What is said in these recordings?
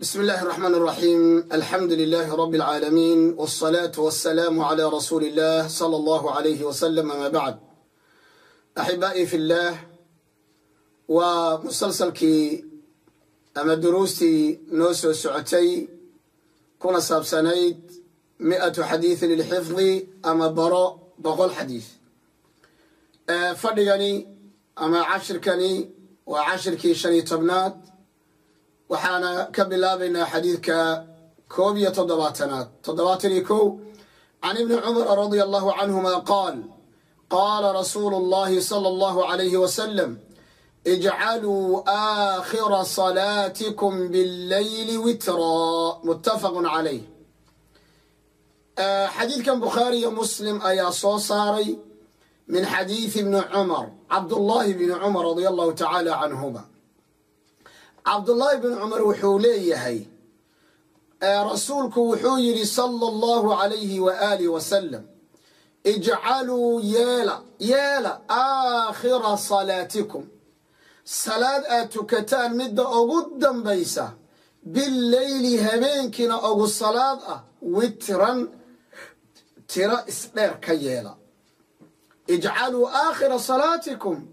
بسم الله الرحمن الرحيم الحمد لله رب العالمين والصلاة والسلام على رسول الله صلى الله عليه وسلم ما بعد أحبائي في الله ومسلسلكي أما دروستي نوسو سعتي كنا سابسانيد مئة حديث للحفظ أما براء بقول حديث أه فدقني أما عشركني وعشركي شني تبنات waxaana ka bilaabaynaa xadiidka koob iyo toddobaatanaad. toddobaatan iyo kow can ibni cumar radia allahu canhuma qaal qaala rasuulu اllahi salى allahu alayhi wasalam ijcaluu aakhira salaatikum billayli witraa muttafaqu calayh. Xadiidkan bukhaari iyo muslim ayaa soo saaray min xadiidi ibni cumar cabdullahi bni cumar radia allahu tacaala canhuma cabdullaahi bin cumar wuxuu leeyahay rasuulku wuxuu yidhi sala allahu calayhi wa wasalam ijcaluu yeela yeela aakhira salaatikum. Salaad aad tukataan midda ugu dambaysa billeyli habeenkiina ugu salaad ah witran tiro isdheer ka yeela. Ijcaluu aakhira salaatikum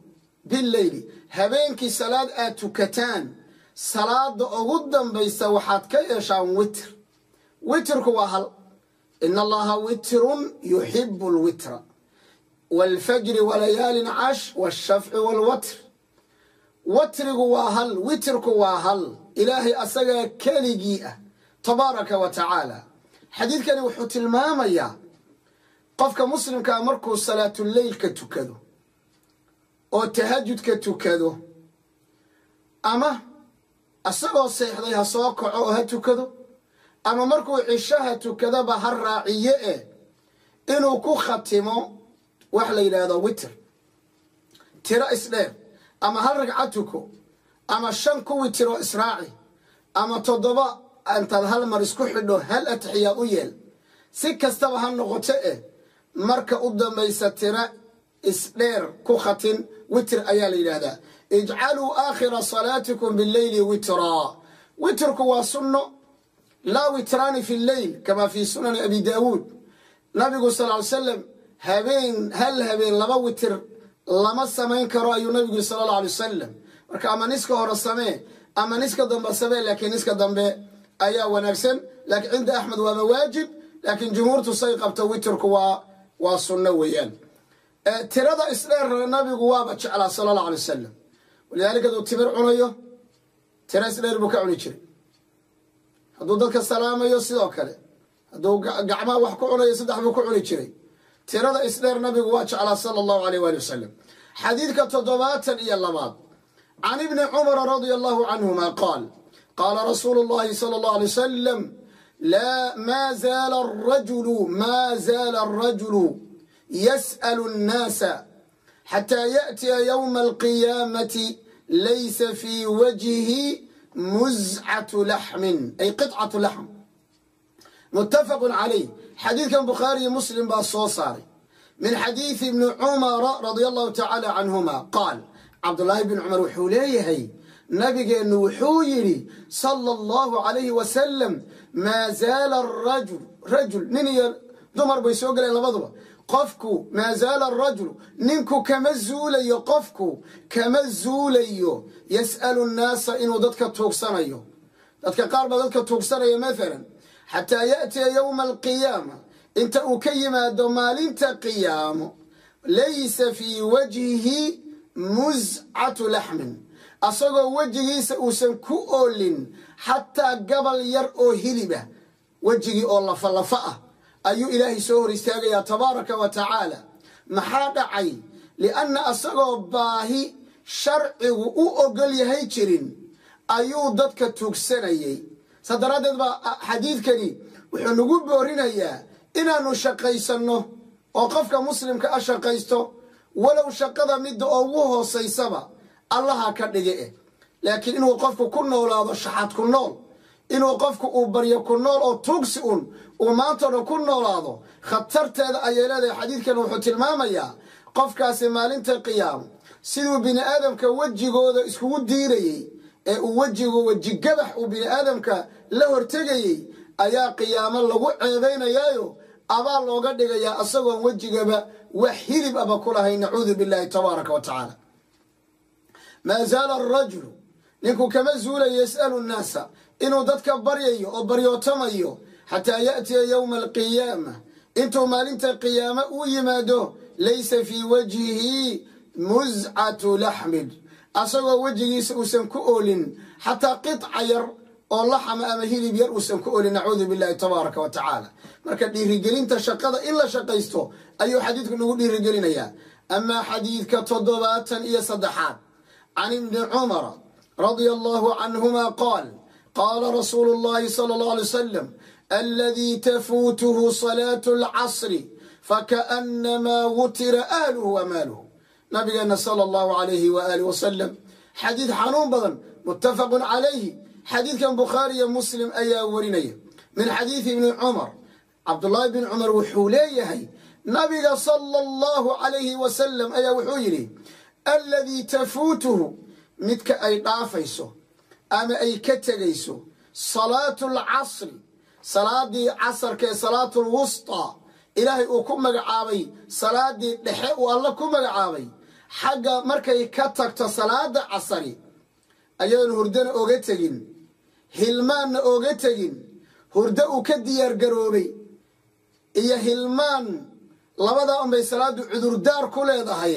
billeyli habeenkii salaad aad tukataan salaada ugu dambaysa waxaad ka yeeshaan witr. Witrku waa hal. In allaha witrun yuxibu lwitra walfajri walayaalin cash washafci walwatr watrigu waa hal witrku waa hal. Ilaahay asagaa keligii ah tabaaraka wa tacaala. Xadiidkani wuxuu tilmaamayaa qofka muslimkaa ah markuu salaatuleylka tukado oo tahajudka tukado ama asagoo seexday ha soo kaco oo ha tukado. Ama markuu cishaha tukadaba ha raaciye eh inuu ku khatimo wax la yidhaahdo witr tiro isdheer ama hal ragca tuko ama shan ku witiro israaci ama toddoba intaad hal mar isku xidho hal atixiyaa u yeel. Si kastaba ha noqoto eh marka u dambaysa tiro isdheer ku khatin witr ayaa la yidhaahdaa ijcaluu aakhira salaatikum bileyli witraa witrku waa sunno laa witraani fi lleyl kamaa fii sunani abi daawuud. Nabigu sal ly salam habeen hal habeen laba witir lama samayn karo ayuu nabigu sala alla alay wasalam marka ama niska hore samee ama niska dambe samee laakiin niska dambe ayaa wanaagsan. Laakiin cinda axmed waaba waajib laakiin jumhuurtu say qabto witrku waa waa sunno weeyaan. Tirada isdheer nabigu waaba jeclaa sala alla alay wasalam walidaalika aduu timir cunayo tira isdheer buu ka cuni jiray. Hadduu dadka salaamayo sidoo kale. Hadduu gacmaha wax ku cunayo saddex buu ku cuni jiray. Tirada isdheer nabigu waa jeclaa sala allahu aleyh waali wasalam xadiidka toddobaatan iyo labaad. Can ibni cumara radia allahu canhuma qaal qaala rasuulu llahi sala allahu alay wasalam laa maa zaala arajulu maa zaala arajulu yas'alu nnaasa xataa yaأtiya ywma alqiyaamati laysa fii wajhi muzcatu laxmin ay qicatu laxm muttafaqu calayh xadiidkan bukhaari iyo muslim baa soo saaray min xadiidi ibni cumara radia allahu tacaala canhuma qaal cabdullaahi bn cumar wuxuu leeyahay nabigeennu wuxuu yidhi sala allahu calayhi wasalam maa zaala rajul nin dumar bay soo galeen labaduba. Qofku maa zaala arajulu ninku kama zuulayo qofku kama zuulayo yas'alu nnaasa inuu dadka tuugsanayo. Dadka qaar baa dadka tuugsanaya maalan xataa ya'tiya yowma alqiyaama inta uu ka yimaado maalinta qiyaamo laysa fii wajhihi muscatu laxmin. Asagoo wejigiisa uusan ku oolin xataa gabal yar oo hiliba wejigii oo lafa lafa ah ayuu ilaahay soo hor istaagayaa tabaaraka wa tacaala. Maxaa dhacay? Lianna asagoo baahi sharcigu u ogol yahay jirin ayuu dadka tuugsanayay. Saa daraaddeed baa xadiidkani wuxuu nagu boorinayaa inaannu shaqaysanno oo qofka muslimka a shaqaysto walow shaqada midda ugu hoosaysaba allaha ka dhige eh. Laakiin inuu qofku ku noolaado shaxad ku nool inuu qofku uu baryo ku nool oo tuugsi un uu maantao ku noolaado khatarteeda ayay leedahay. Xadiidkan wuxuu tilmaamayaa qofkaasi maalinta qiyaamo siduu bini aadamka wejigooda iskugu diirayey ee uu wejigu wejigabax uu bini aadamka la hortegayey ayaa qiyaamo lagu ceebaynayaayo abaa looga dhigayaa asagoon wejigaba wax hilib aba ku lahayn. Nacuudu billahi tabaaraka wa tacaala. Maa zaala arajulu ninkuu kama zuulayo yas'alu nnaasa inuu dadka baryayo oo baryootomayo xataa ya'tiya yowma alqiyaama. Intuu maalinta qiyaamo uu yimaado laysa fii wajhihi muscatu laxmin asagoo wejigiisa uusan ku oolin xataa qiطca yar oo laxama ama hilib yar uusan ku oolin nacuudu billahi tabaaraka wa tacaala marka dhiirigelinta shaqada in la shaqaysto ayuu xadiidku nagu dhiirigelinayaa amaa xadiidka toddobaatan iyo saddexaad can ibni cumara canhuma qaal qaala rasuulu llahi sala allah alay wasalam aladii tafuutuhu salaatu alcasri fakaannamaa wutira ahluhu wa maaluhu nabigeena sala allahu alayhi wa alih wasalam xadiid xanuun badan muttafaqun calayhi xadiidkan bukhaari iyo muslim ayaa warinaya. Min xadiidi ibni cumar cabdullaahi bn cumar wuxuu leeyahay nabiga sala allahu calayhi wasalam ayaa wuxuu yidhi aladii tafuutuhu midka ay dhaafayso ama ay ka tegayso salaatu alcasri salaadii casarka ee salaatu lwustaa ilaahay uu ku magacaabay salaadii dhexe uu alla ku magacaabay xagga markay ka tagto salaada casari ayadoon hurdana oga tegin hilmaanna oga tegin hurdo uu ka diyaar garoobay iyo hilmaan labadaa unbay salaadu cudurdaar ku leedahay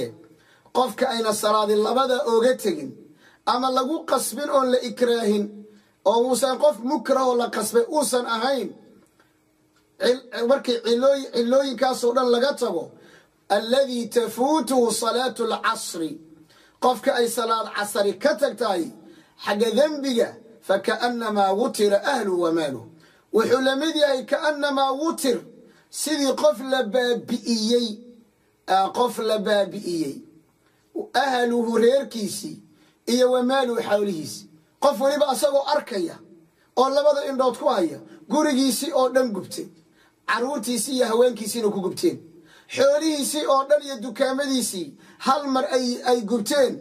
qofka ayna salaadi labada oga tegin ama lagu qasbin oon la ikraahin oo uusan qof mukrahoo la qasbay uusan ahayn markii cilooyinkaasoo dhan laga tago alladii tafuutuhu salaatu alcasri qofka ay salaad casari ka tagtahay xagga dembiga fakaannamaa wutira ahluhu wa maaluh wuxuu la mid yahay kaannamaa wutir sidii qof la baabi'iyey qof la baabi'iyey. Ahluhu reerkiisii iyo wa maaluhu xawlihiisi. Qof weliba asagoo arkaya oo labada indhood ku haya gurigiisii oo dhan gubtay caruurtiisii iyo haweenkiisiina ku gubteen xoolihiisii oo dhan iyo dukaamadiisii hal mar ay gubteen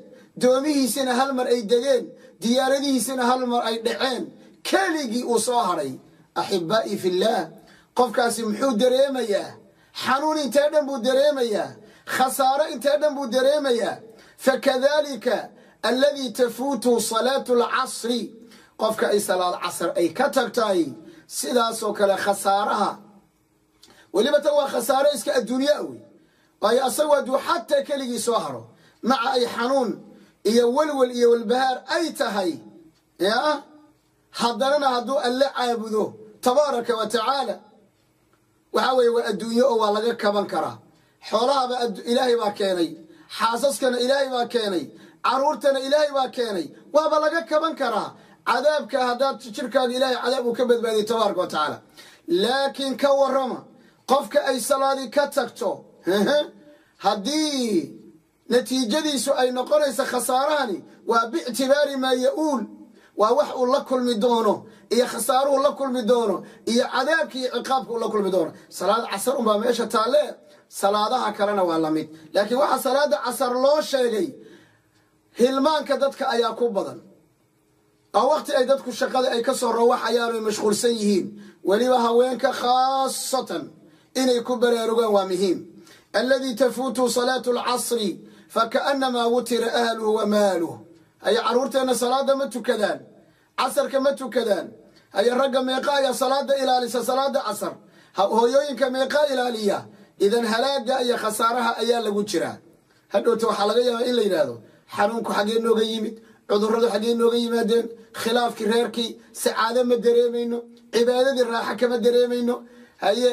doomihiisina hal mar ay degeen diyaaradihiisina hal mar ay dhaceen keligii uu soo hadhay axibaa'i fillaah qofkaasi muxuu dareemayaa? Xanuun intee dhan buu dareemayaa? Khasaaro intee dhan buu dareemayaa? Fakadalika alladii tafuutuhu salaatu alcasri qofka ay salaad casr ay ka tagtahay sidaasoo kale khasaaraha. Weliba tan waa khasaaro iska adduunyaa wey waayo asagu hadduu xataa keligii soo haro maca ay xanuun iyo welwel iyo walbahaar ay tahay ya haddanana hadduu alle caabudo tabaaraka wa tacaala. Waxaa weeye waa adduunyo oo waa laga kaban karaa. Xoolahaba ilaahay baa keenay. Xaasaskana ilaahay baa keenay caruurtana ilaahay baa keenay. Waaba laga kaban karaa cadaabka haddaad jirkaaga ilaahay cadaab uu ka badbaadiyo tabaaraka wa laakiin ka warrama qofka ay salaadi ka tagto haddii natiijadiisu ay noqonaysa khasaarahani waa biictibaari maa ya-uul waa wax uu la kulmi doono iyo khasaaruhu la kulmi doono iyo cadaabka iyo ciqaabka uu la kulmi doono. Salaad casar unbaa meesha taalle salaadaha kalena waa la mid. Laakiin waxaa salaada casar loo sheegay hilmaanka dadka ayaa ku badan. Oo waqti ay dadku shaqada ay ka soo rawaxayaan oy mashquulsan yihiin. Weliba haweenka khaasatan inay ku baraarugaan waa muhiim. Alladii tafuutu salaatu alcasri fakaannamaa wutira ahluhu wa maaluh haye caruurteenna salaada ma tukadaan. Casarka ma tukadaan. Haye ragga meeqa ayaa salaada ilaalisa salaada casar. Hooyooyinka meeqaa ilaaliya. Idan halaaga iyo khasaaraha ayaa lagu jiraa. Hadhowta waxaa laga yaabaa in la yidhaahdo xanuunku xaggee nooga yimid cudurradu xaggee nooga yimaadeen khilaafkii reerkii sacaado ma dareemayno cibaadadii raaxo kama dareemayno haye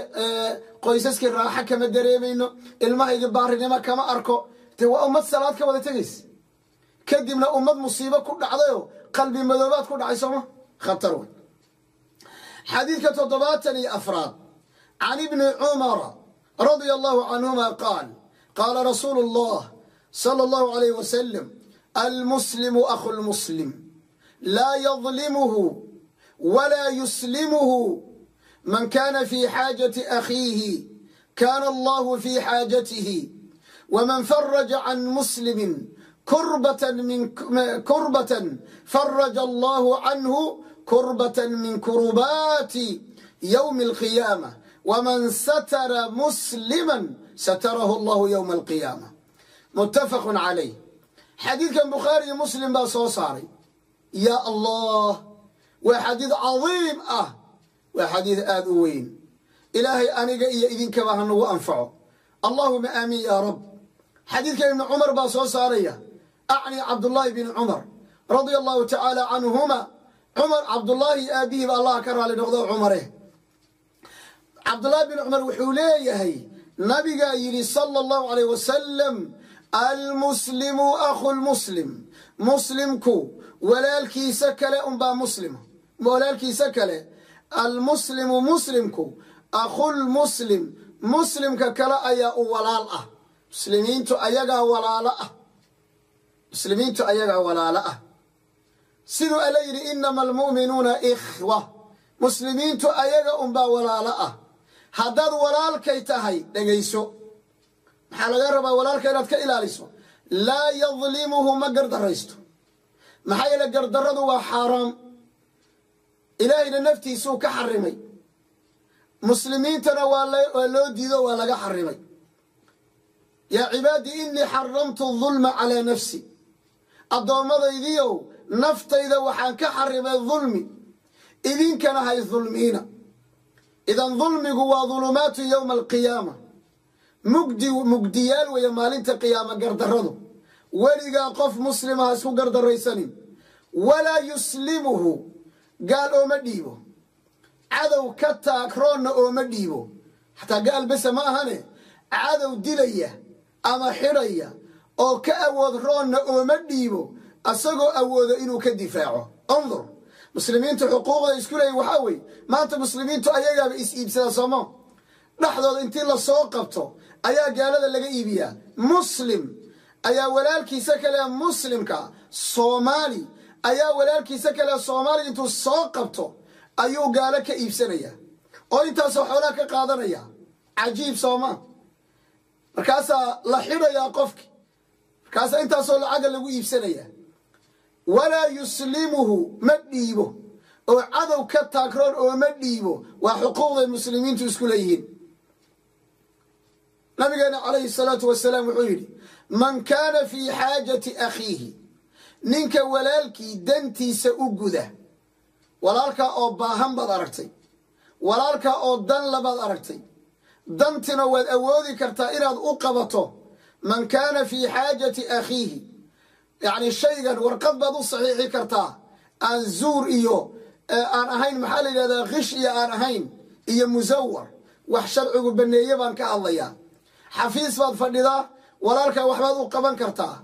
qoysaskii raaxo kama dareemayno ilmahaygii baarinimo kama arko dee waa ummad salaad ka wada tegaysa kadibna ummad musiibo ku dhacdayoo qalbi madoobaad ku dhacay sooma khatar wey xadiidka toddobaatan iyo afraad can ibni cumara radia allahu canhuma qaal qaala rasuulu اllah salى اllahu alayh wasalam almuslimu akhu lmuslim laa yadlimuhu walaa yuslimuhu. Man kana fi xaajati akhiihi kana allahu fi xaajatihi wman faraja can muslimi kurbatan min kurbatan faraja allahu canhu kurbatan min kurubaati yowmi alqiyaama waman satara muslima satarahu allahu yowma alqiyaama muttafaqun calayh xadiidkan bukhaari iyo muslim baa soo saaray. Yaa allah waa xadiid cadiim ah. Waa xadiid aada u weyn. Ilaahay aniga iyo idinkaba ha nagu anfaco. Allahuma aamiin yaa rab. Xadiidka ibni cumar baa soo saaraya. Acni cabdullaahi bni cumar radia allahu tacaala canhuma cumar cabdullaahi aabihiiba allah ka raali noqdo cumare cabdullaahi bin cumar wuxuu leeyahay nabigaa yidhi sala allahu alayh wasalam almuslimu akhu lmuslim muslimku walaalkiisa kale unbaa muslima walaalkiisa kale almuslimu muslimku akhulmuslim muslimka kale ayaa u walaal ah. Muslimiintu ayagaa walaalo ah. Muslimiintu ayagaa walaalo ah. Siduu alla yidhi inama almu'minuuna ikhwa. Muslimiintu ayaga unbaa walaalo ah. Haddaad walaalkay tahay dhegayso maxaa laga rabaa walaalka inaad ka ilaaliso. Laa yadlimuhu ma gardaraysto. Maxaa yeele gardaradu waa xaaraam. Ilaahayna naftiisuu ka xarimay. Muslimiintana waa loo diido waa laga xarimay. Yaa cibaadii innii xaramtu dulma calaa nafsi. Addoommadaydiiow naftayda waxaan ka xarimay dulmi idinkana hay dulmiina idan dulmigu waa dulumaatu yowma alqiyaama mugdi mugdiyaal weeye maalinta qiyaama gardarradu. Weligaa qof muslima ha isku gardaraysanin walaa yuslimuhu gaal ooma dhiibo. Cadow ka taagroonna ooma dhiibo. Xataa gaal bese ma ahane? Cadow dilaya ama xidhaya oo ka awood roonna ooma dhiibo asagoo awoodo inuu ka difaaco. Undur. Muslimiintu xuquuqda isku leeyihiin waxaa weeye. Maanta muslimiintu ayagaaba is iibsada soomo. Dhexdooda intii la soo qabto ayaa gaalada laga iibiyaa. Muslim ayaa walaalkiisa kale muslimka soomaali ayaa walaalkiisa kale soomaali intuu soo qabto ayuu gaalo ka iibsanaya. Oo intaasoo xoolaa ka qaadanaya. Cajiib sooma. Markaasaa la xidhayaa qofki. Markaasaa intaasoo lacaga lagu iibsanaya. Walaa yuslimuhu ma dhiibo. Oo cadow ka taagroon oo ma dhiibo. Waa xuquuqday muslimiintu isku leeyihiin nabigeena calayhi salaatu wasalaam wuxuu yidhi man kaana fii xaajati akhiihi ninka walaalkii dantiisa u guda walaalkaa oo baahan baad aragtay walaalkaa oo dan labaad aragtay dantina waad awoodi kartaa inaad u qabato man kaana fii xaajati akhiihi yacni shaygan warqad baad u saxiixi kartaa aan zuur iyo aan ahayn maxaa la yidhahdaa kish iyo aan ahayn iyo musawar wax sharcigu baneeye baan ka hadlayaa xafiis baad fadhidaa walaalkaa waxbaad u qaban kartaa.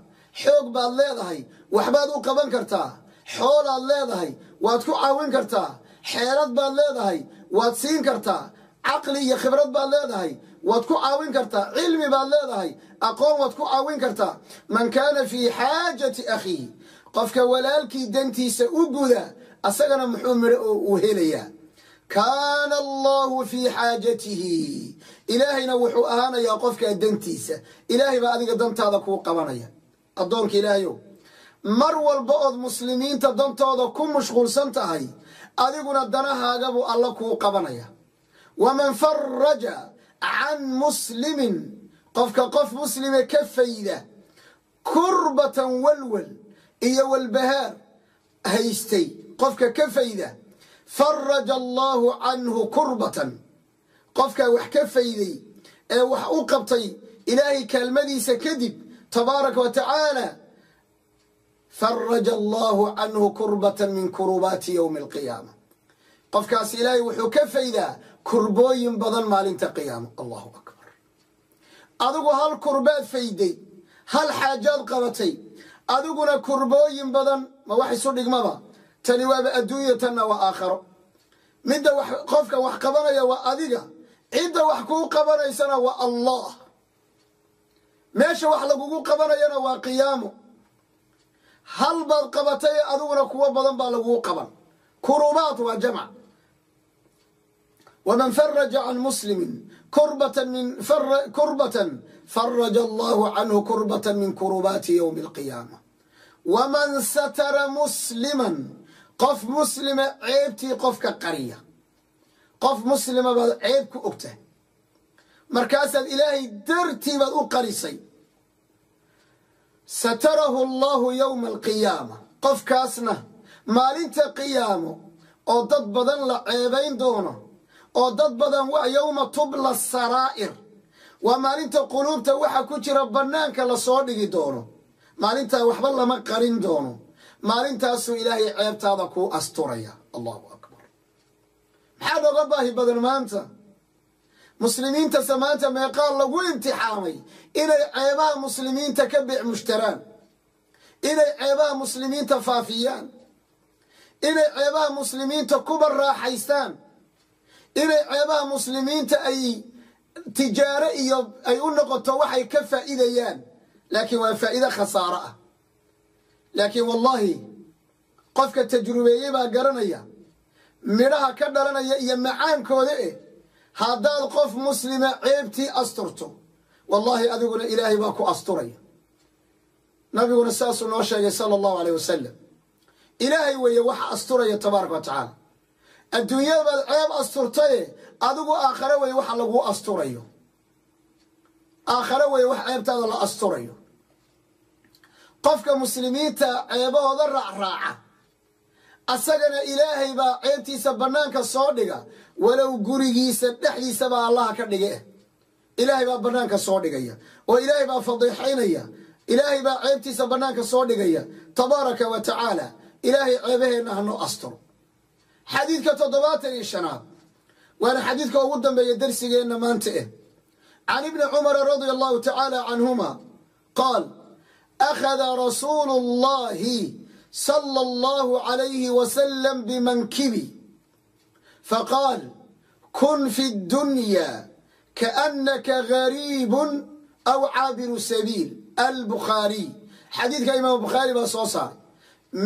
Xoog baad leedahay waxbaad u qaban kartaa. Xoolaad leedahay waad ku caawin kartaa. Xeelad baad leedahay waad siin kartaa. Caqli iyo khibrad baad leedahay waad ku caawin kartaa. Cilmi baad leedahay aqoon waad ku caawin kartaa. Man kaana fii xaajati akhiihi qofka walaalkii dantiisa u guda asagana muxuu midho oo uu helayaa kaana allahu fii xaajatihi. Ilaahayna wuxuu ahaanayaa qofkaa dantiisa. Ilaahay baa adiga dantaada kuu qabanaya. Addoonka ilaahayow mar walba ood muslimiinta dantooda ku mashquulsan tahay adiguna danahaagabuu alla kuu qabanaya. Waman faraja can muslimin qofka qof muslime ka fayda kurbatan walwal iyo walbahaar haystay qofka ka fayda faraja allaahu canhu kurbatan. Qofkaa wax ka fayday ee wax u qabtay ilaahay kaalmadiisa kadib tabaaraka wa tacaala faraja allaahu canhu kurbatan min kurubaati yowmi alqiyaama qofkaas ilaahay wuxuu ka faydaa kurbooyin badan maalinta qiyaama allahu akbar. Adigu hal kurbaad fayday hal xaajaad qabatay adiguna kurbooyin badan ma wax isu dhigmaba tani waaba adduunya tanna waa aakharo. Midda qofka wax qabanaya waa adiga. Cidda wax kuu qabanaysana waa allah. Meesha wax lagugu qabanayana waa qiyaamo hal baad qabatay adiguna kuwo badan baa lagugu qaban. Kurubaat waa jamc waman faraja can muslimin kurbatan faraja allahu canhu kurbatan min kurubaati ywmi alqiyaama. Waman satara musliman qof muslima ceebtii qofka qariya. Qof muslima baad ceeb ku ogta. Markaasaad ilaahay dartii baad u qarisay. Satarahu allahu yowma alqiyaama. Qofkaasna maalinta qiyaamo oo dad badan la ceebayn doono oo dad badan waa yowma tubla saraa'ir. Waa maalinta quluubta waxa ku jira bannaanka la soo dhigi doono. Maalintaa waxba lama qarin doono maalintaasuu ilaahay ceebtaada kuu asturaya. Allahu akbar. Maxaa nooga baahi badan maanta? Muslimiintase maanta meeqaa lagu imtixaamay inay ceebaha muslimiinta ka bic mushtaraan. Inay ceebaha muslimiinta faafiyaan. Inay ceebaha muslimiinta kuba raaxaystaan. Inay ceebaha muslimiinta ay tijaaro iyo ay u noqoto waxay ka faa'iidayaan. Laakiin waa faa'iide khasaaro ah laakiin wallaahi qofka tajrubeeyey baa garanaya midhaha ka dhalanaya iyo macaankooda eh haddaad qof muslima ceebtii asturto wallaahi adiguna ilaahay baa ku asturaya nabiguna saasuu noo sheegay sala allahu aleyh wasalam ilaahay weeye waxa asturaya tabaaraka wa tacaala. Adduunyada baad ceeb asturtaye adigu aakhare weye waxa laguu asturayo. Aakhare weye wax ceebtaada la asturayo qofka muslimiinta ceebahooda raacraaca. Asagana ilaahay baa ceebtiisa bannaanka soo dhiga walow gurigiisa dhexdiisabaa allaha ka dhige. Ilaahay baa bannaanka soo dhigaya. Oo ilaahay baa fadiixaynaya ilaahay baa ceebtiisa bannaanka soo dhigaya. Tabaaraka wa tacaala ilaahay ceebaheenna hanoo asturo. Xadiidka toddobaatan iyo shanaad waana xadiidka ugu dambeeya darsigeenna maanta eh. Can ibni cumara radia allahu tacaala canhuma qaal akhada rasuulu llahi sala allahu calayhi wasalam bimankibi faqaal kun fi ddunya kaannaka gariibun aw caabiru sabiil albukhaariy xadiidka imaam bukhaari baa soo saaray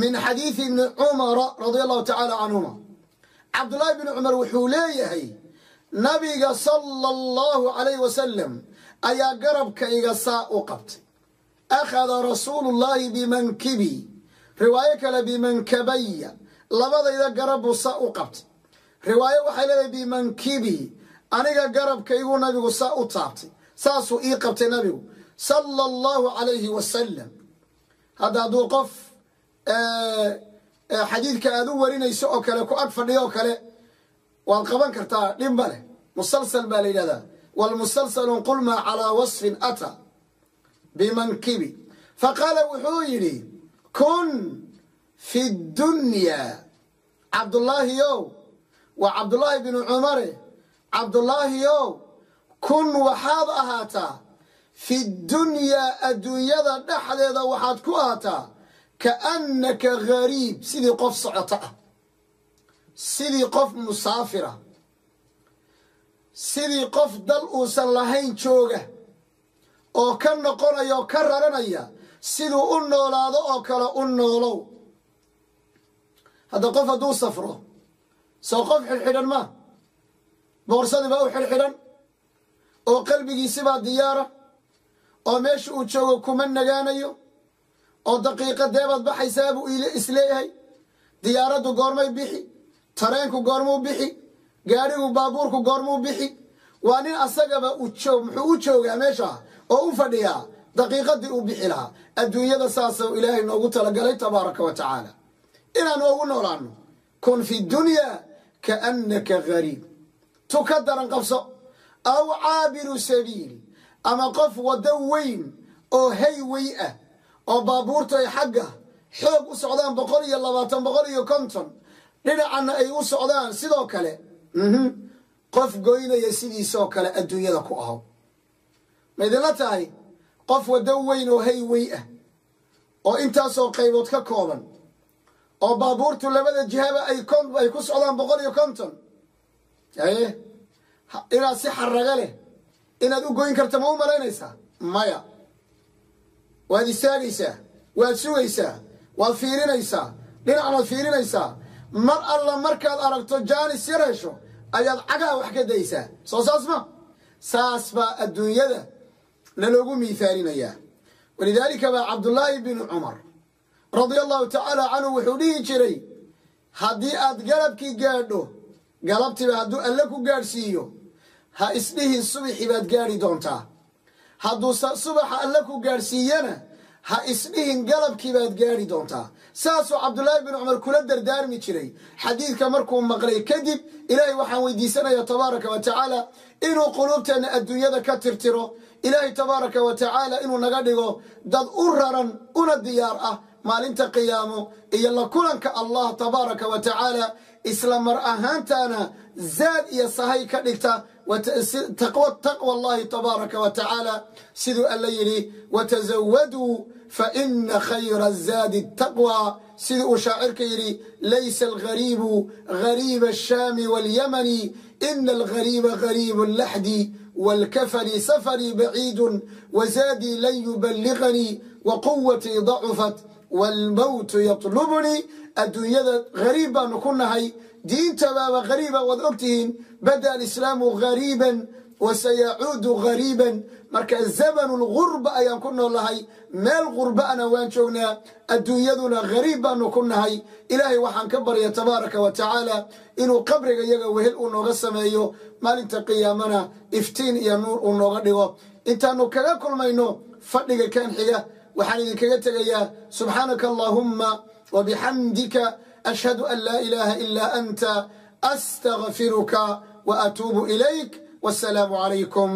min xadiidi ibni cumara radia allahu tacaala canhuma cabdullaahi bni cumar wuxuu leeyahay nabiga sala allahu calayh wasalam ayaa garabkayga saa u qabtay akhada rasuulu llaahi bimankibi riwaayo kale bimankabaya labadayda garab buu saa u qabtay riwaayo waxay leedahay bimankibi aniga garabkaygu nabigu saa u taabtay saasuu ii qabtay nabigu sala allahu calayhi wasalam hadda hadduu qof xadiidka aad u warinayso oo kale ku ag fadhiyo oo kale waad qaban kartaa dhib ma leh musalsal baa la yidhahdaa walmusalsalu calaa wasfin ata bimankibi faqaala wuxuu yidhi kun fi ddunyaa cabdullaahiyow waa cabdullaahi binu cumare. Cabdullaahiyow kun waxaad ahaataa fi ddunyaa adduunyada dhexdeeda waxaad ku ahaataa kaannaka gariib sidii qof socoto ah. Sidii qof musaafira. Sidii qof dal uusan lahayn jooga oo ka noqonaya oo ka raranaya siduu u noolaado oo kale u noolow. Hadda qof hadduu safro soo qof xidhxidhan maa boorsadii baa u xidhxidhan oo qalbigiisibaa diyaara oo meesha uu joogo kuma nagaanayo oo daqiiqadeebaad baxaysaa buu is leeyahay. Diyaaraddu goormay bixi tareenku goormuu bixi gaadhigu baabuurku goormuu bixi. Waa nin asagaba muxuu u joogaa meesha oo u fadhiyaa daqiiqadii uu bixi lahaa adduunyada saasuu ilaahay noogu talagalay tabaaraka wa tacaala inaanu ugu noolaano kun fi dunyaa kaannaka tu ka daran qabso aw caabiru sabiil ama qof waddo weyn oo haywey ah oo baabuurtu ay xagga xoog u socdaan boqol iyo labaatan boqol iyo konton dhinacanna ay u socdaan sidoo kale qof goynaya sidiisoo kale adduunyada ku aho ma idinla tahay qof waddo weyn oo haywey ah oo intaasoo qaybood ka kooban oo baabuurtu labada jihaba ay ku socdaan boqol iyo konton aye inaad si xaraga leh inaad u goyn karta ma u malaynaysaa? Maya. Waad istaagaysaa waad sugaysaa waad fiirinaysaa dhinacnaad fiirinaysaa. Mar alla markaad aragto jaanis yar hesho ayaad cagaha wax ka daysaa. Soo saas ma? Saas baa adduunyada naloogu miithaalinayaa walidaalika baa cabdullaahi binu cumar radia allahu tacaala canhu wuxuu dhihi jiray haddii aad galabkii gaadho galabtiiba hadduu alle ku gaadhsiiyo. Ha isdhihin subaxii baad gaadhi doontaa. Hadduu subaxa alle ku gaadhsiiyana ha isdhihin galabkii baad gaadhi doontaa. Saasuu cabdullaahi bin cumar kula dardaarmi jiray. Xadiidka markuu maqlay kadib ilaahay waxaan weydiisanaya tabaaraka wa tacaala inuu quluubteenna adduunyada ka tirtiro ilaahay tabaaraka wa tacaala inuu naga dhigo dad u raran una diyaar ah maalinta qiyaamo iyo la kulanka allah tabaaraka wa tacaala. Isla mar ahaantaana zaad iyo sahay ka dhigta taqwa allahi tabaaraka wa tacaala. Siduu alla yidhi watazawaduu faina khayra zaadi taqwa. Siduu uu shaacirka yidhi laysa alghariibu ghariiba ashaami walyamani ina alghariiba ghariibu laxdi wاlkafni safrii baciidu wzaadii lan yuballiganii wquwatii dacufat wاlmowtu yaطlubnii adduunyada gariib baanu ku nahay diintabaaba gariiba waad ogtihiin bada alislaamu gariiban wasayacuudu gariiban marka zamanu lgurba ayaan ku noolnahay meel gurba'ana waan joognaa adduunyaduna gariib baanu ku nahay. Ilaahay waxaan ka barya tabaaraka wa tacaala inuu qabriga iyaga wehel uu nooga sameeyo. Maalinta qiyaamana iftiin iyo nuur uu nooga dhigo. Intaanu kaga kulmayno fadhiga xiga. Waxaan idinkaga tegayaa subxaanaka allaahumma wabixamdika ashhadu an laa ilaaha ilaa anta astagfiruka wa atuubu ilayk. Wasalaamu calaykum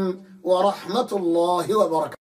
waraxmat allahi wbarakatu